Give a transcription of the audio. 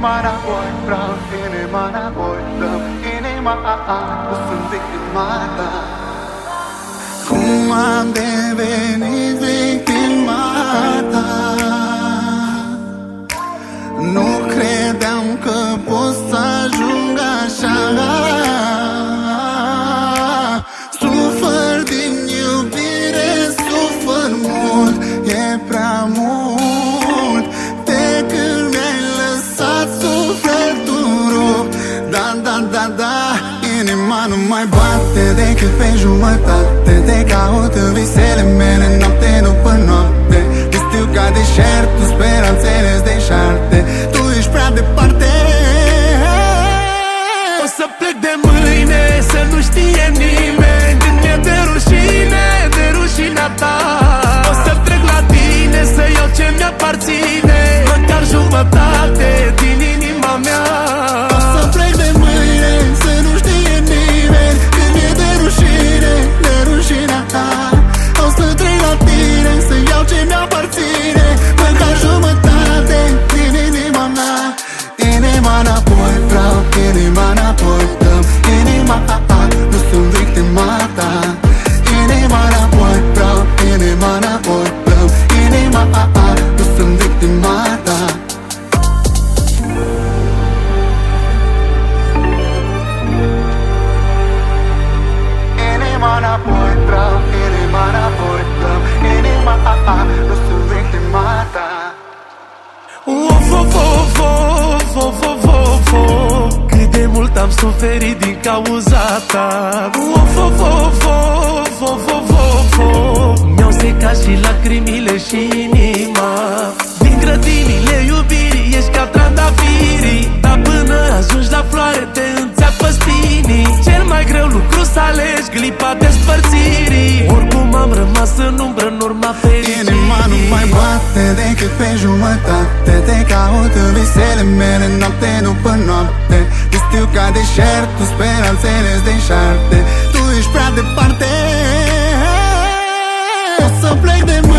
Inima înapoi, vreau inima înapoi Dăm inima, a, a, nu sunt victima ta Cum am devenit victima ta Nu credeam că Da, da, da, da Inima nu mai bate decât pe jumătate Te caut în visele mele noapte am suferit din cauza ta. Of, of, of, of, of, of, of, of. Mi-au secat și lacrimile și inima. Din grădinile iubirii ești ca trandafirii. Dar până ajungi la floare te înțeapă spinii. Cel mai greu lucru să alegi clipa despărțirii. Oricum am rămas în umbră în urma fericirii. Inima nu mai bate decât pe jumătate ca caută visele mele Noapte după noapte. Te știu ca deșertul Speranțele deșarte Tu ești prea departe. O să plec de mine